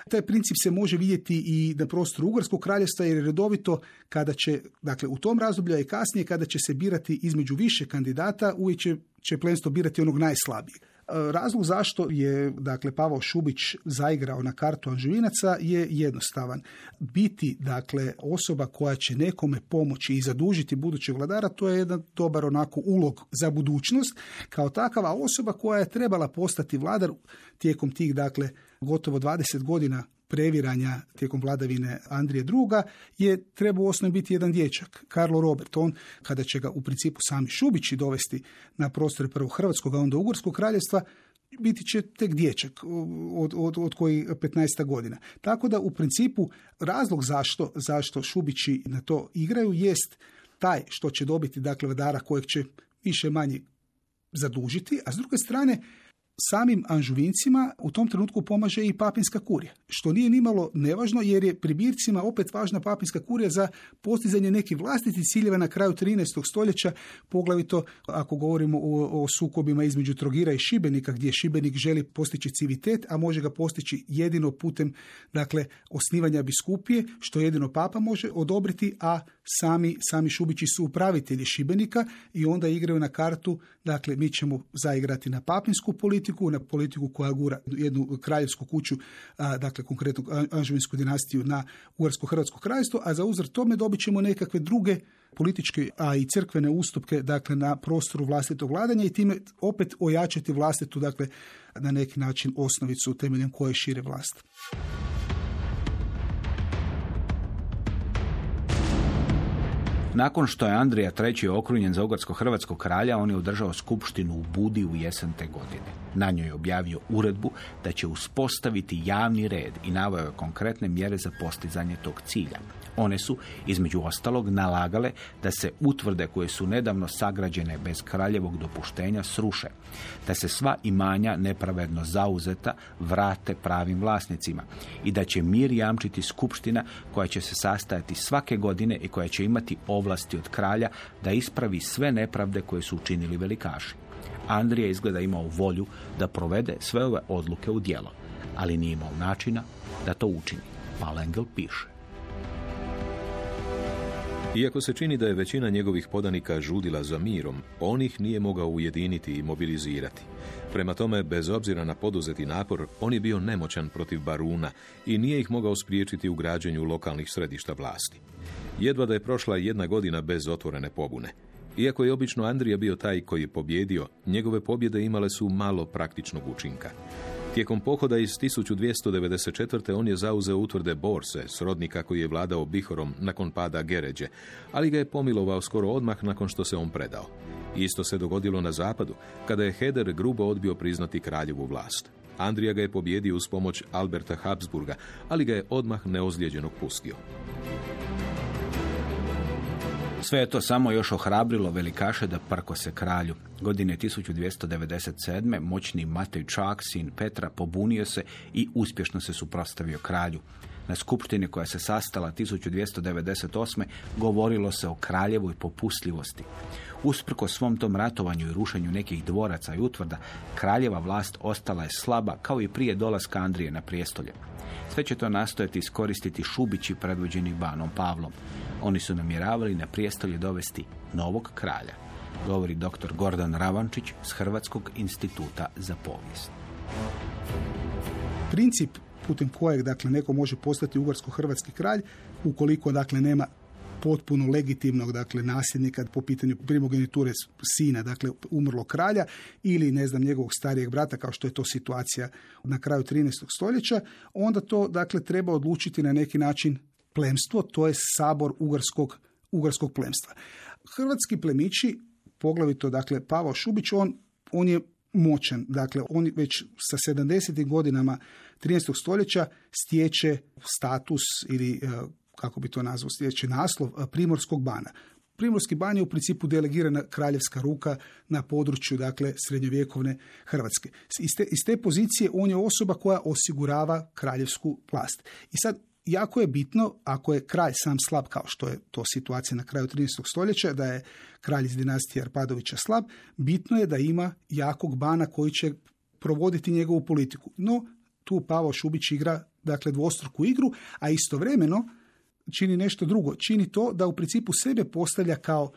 S4: Taj princip se može vidjeti i na prostoru Ugarskog kraljevstva jer je redovito kada će, dakle u tom razdoblju i kasnije kada će se birati između više kandidata, uvijek će, će plenstvo birati onog najslabijeg. Razlog zašto je dakle Pavao Šubić zaigrao na kartu Anživinaca je jednostavan. Biti dakle osoba koja će nekome pomoći i zadužiti budućeg vladara, to je jedan dobar onako ulog za budućnost. Kao takava osoba koja je trebala postati vladar tijekom tih dakle gotovo 20 godina previranja tijekom vladavine Andrije II. je trebao u biti jedan dječak, Karlo Robert. On, kada će ga u principu sami Šubići dovesti na prostore prvo Hrvatskog, a onda Ugorskog kraljevstva, biti će tek dječak od, od, od koji 15 godina. Tako da u principu razlog zašto, zašto Šubići na to igraju jest taj što će dobiti dakle vladara kojeg će više manje zadužiti, a s druge strane samim Anžuvincima u tom trenutku pomaže i papinska kurija, što nije nimalo nevažno jer je pri Bircima opet važna papinska kurija za postizanje nekih vlastitih ciljeva na kraju 13. stoljeća, poglavito ako govorimo o, o sukobima između Trogira i Šibenika, gdje Šibenik želi postići civitet, a može ga postići jedino putem dakle, osnivanja biskupije, što jedino papa može odobriti, a sami, sami Šubići su upravitelji Šibenika i onda igraju na kartu, dakle, mi ćemo zaigrati na papinsku politiku, na politiku koja gura jednu kraljevsku kuću, a, dakle, konkretno Anževinsku dinastiju na Ugarsko-Hrvatsko kraljevstvo, a za uzor tome dobit ćemo nekakve druge političke, a i crkvene ustupke dakle, na prostoru vlastitog vladanja i time opet ojačati vlastitu, dakle, na neki način osnovicu temeljem koje šire vlast.
S2: Nakon što je Andrija III. okrunjen za ugarsko-hrvatskog kralja, on je održao skupštinu u Budi u jesen te godine. Na njoj je objavio uredbu da će uspostaviti javni red i naveo je konkretne mjere za postizanje tog cilja. One su, između ostalog, nalagale da se utvrde koje su nedavno sagrađene bez kraljevog dopuštenja sruše, da se sva imanja nepravedno zauzeta vrate pravim vlasnicima i da će mir jamčiti skupština koja će se sastajati svake godine i koja će imati ovlasti od kralja da ispravi sve nepravde koje su učinili velikaši. Andrija izgleda imao volju da provede sve ove odluke u djelo, ali nije imao načina da to učini. Palengel piše.
S3: Iako se čini da je većina njegovih podanika žudila za mirom, on ih nije mogao ujediniti i mobilizirati. Prema tome, bez obzira na poduzeti napor, on je bio nemoćan protiv baruna i nije ih mogao spriječiti u građenju lokalnih središta vlasti. Jedva da je prošla jedna godina bez otvorene pobune. Iako je obično Andrija bio taj koji je pobjedio, njegove pobjede imale su malo praktičnog učinka. Tijekom pohoda iz 1294. on je zauzeo utvrde Borse, srodnika koji je vladao Bihorom nakon pada Geređe, ali ga je pomilovao skoro odmah nakon što se on predao. Isto se dogodilo na zapadu, kada je Heder grubo odbio priznati kraljevu vlast. Andrija ga je pobjedio uz pomoć Alberta Habsburga, ali ga je odmah neozlijeđenog pustio.
S2: Sve je to samo još ohrabrilo velikaše da prko se kralju. Godine 1297. moćni Matej Čak, sin Petra, pobunio se i uspješno se suprotstavio kralju. Na skupštini koja se sastala 1298. govorilo se o kraljevoj popustljivosti. Usprko svom tom ratovanju i rušenju nekih dvoraca i utvrda, kraljeva vlast ostala je slaba kao i prije dolaska Andrije na prijestolje. Sve će to nastojati iskoristiti šubići predvođeni Banom Pavlom. Oni su namjeravali na prijestolje dovesti novog kralja, govori dr. Gordan Ravančić s Hrvatskog instituta za povijest.
S4: Princip putem kojeg dakle neko može postati ugarsko-hrvatski kralj ukoliko dakle nema potpuno legitimnog dakle nasljednika po pitanju primogeniture sina, dakle umrlo kralja ili ne znam njegovog starijeg brata kao što je to situacija na kraju 13. stoljeća, onda to dakle treba odlučiti na neki način plemstvo, to je sabor ugarskog, ugarskog plemstva. Hrvatski plemići, poglavito dakle Pavao Šubić, on, on je moćan. Dakle, on već sa 70. godinama 13. stoljeća stječe status ili e, kako bi to nazvao, stječe naslov e, primorskog bana. Primorski ban je u principu delegirana kraljevska ruka na području dakle srednjovjekovne Hrvatske. Iz te, iz te pozicije on je osoba koja osigurava kraljevsku vlast. I sad jako je bitno, ako je kralj sam slab, kao što je to situacija na kraju 13. stoljeća, da je kralj iz dinastije Arpadovića slab, bitno je da ima jakog bana koji će provoditi njegovu politiku. No, tu Pavo Šubić igra dakle dvostruku igru, a istovremeno čini nešto drugo. Čini to da u principu sebe postavlja kao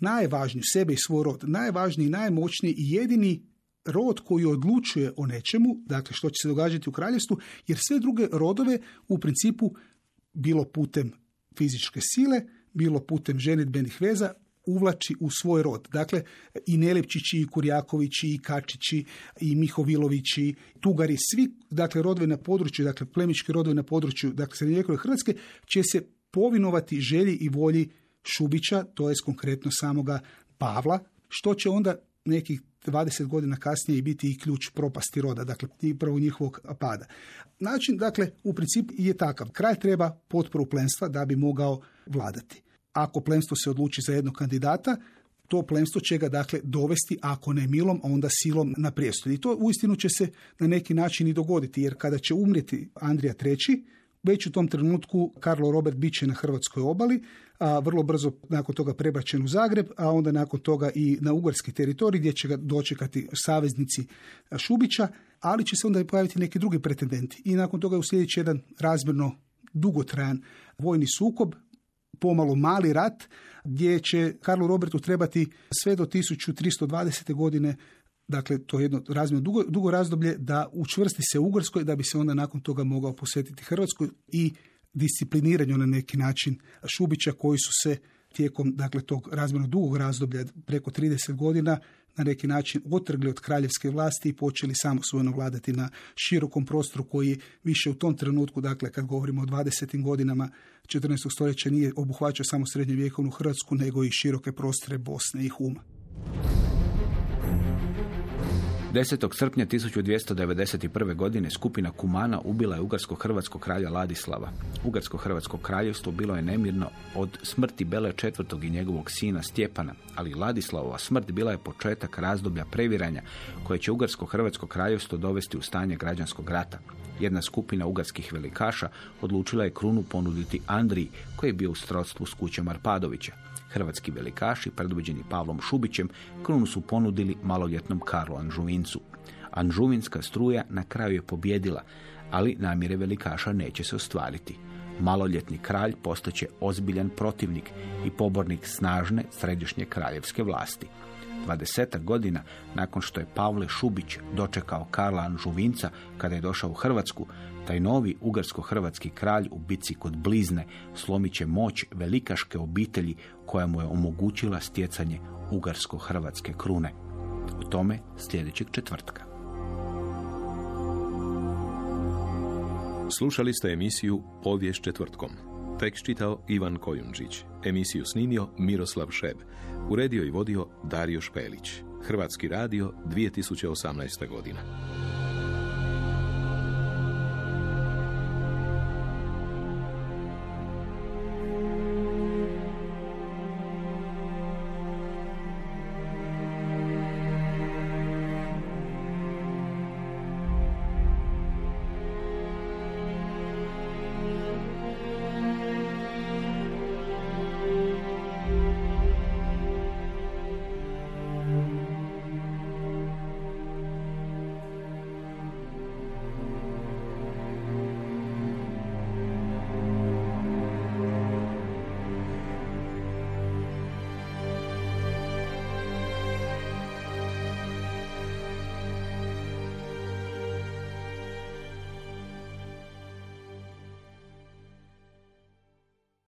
S4: najvažniju, sebe i svoj rod, najvažniji, najmoćniji i jedini rod koji odlučuje o nečemu, dakle što će se događati u kraljevstvu, jer sve druge rodove u principu bilo putem fizičke sile, bilo putem ženitbenih veza, uvlači u svoj rod. Dakle, i Nelepčići, i Kurjakovići, i Kačići, i Mihovilovići, Tugari, svi, dakle, rodovi na području, dakle, plemički rodovi na području, dakle, srednjovjekove Hrvatske, će se povinovati želji i volji Šubića, to je konkretno samoga Pavla, što će onda nekih 20 godina kasnije i biti i ključ propasti roda, dakle i prvo njihovog pada. Način, dakle, u principu je takav. Kraj treba potporu plenstva da bi mogao vladati. Ako plenstvo se odluči za jednog kandidata, to plemstvo će ga dakle dovesti, ako ne milom, a onda silom na prijestolje. I to uistinu će se na neki način i dogoditi, jer kada će umrijeti Andrija III, već u tom trenutku Karlo Robert bit će na hrvatskoj obali, a vrlo brzo nakon toga prebačen u Zagreb, a onda nakon toga i na ugarski teritorij gdje će ga dočekati saveznici Šubića, ali će se onda pojaviti neki drugi pretendenti. I nakon toga je uslijedit jedan razmjerno dugotrajan vojni sukob, pomalo mali rat, gdje će Karlu Robertu trebati sve do 1320. godine dakle to je jedno razmjerno dugo, dugo razdoblje da učvrsti se Ugarskoj da bi se onda nakon toga mogao posvetiti Hrvatskoj i discipliniranju na neki način Šubića koji su se tijekom dakle tog razmjerno dugog razdoblja preko 30 godina na neki način otrgli od kraljevske vlasti i počeli samosvojno vladati na širokom prostoru koji više u tom trenutku, dakle kad govorimo o 20. godinama 14. stoljeća nije obuhvaćao samo srednjovjekovnu Hrvatsku nego i široke prostore Bosne i Huma.
S2: 10. srpnja 1291. godine skupina Kumana ubila je ugarsko-hrvatskog kralja Ladislava. Ugarsko-hrvatsko kraljevstvo bilo je nemirno od smrti Bele IV. i njegovog sina Stjepana, ali Ladislavova smrt bila je početak razdoblja previranja koje će ugarsko-hrvatsko kraljevstvo dovesti u stanje građanskog rata. Jedna skupina ugarskih velikaša odlučila je krunu ponuditi Andriji, koji je bio u srodstvu s kućom Arpadovića. Hrvatski velikaši, predvođeni Pavlom Šubićem, krunu su ponudili maloljetnom Karlu Anžuvincu. Anžuvinska struja na kraju je pobjedila, ali namjere velikaša neće se ostvariti. Maloljetni kralj postaće ozbiljan protivnik i pobornik snažne središnje kraljevske vlasti. 20 godina nakon što je Pavle Šubić dočekao Karla Anžuvinca kada je došao u Hrvatsku, taj novi ugarsko-hrvatski kralj u bici kod Blizne slomit će moć velikaške obitelji koja mu je omogućila stjecanje ugarsko-hrvatske krune. O tome sljedećeg četvrtka.
S3: Slušali ste emisiju Povijest četvrtkom. Tekst čitao Ivan Kojundžić. Emisiju snimio Miroslav Šeb. Uredio i vodio Dario Špelić. Hrvatski radio 2018. godina.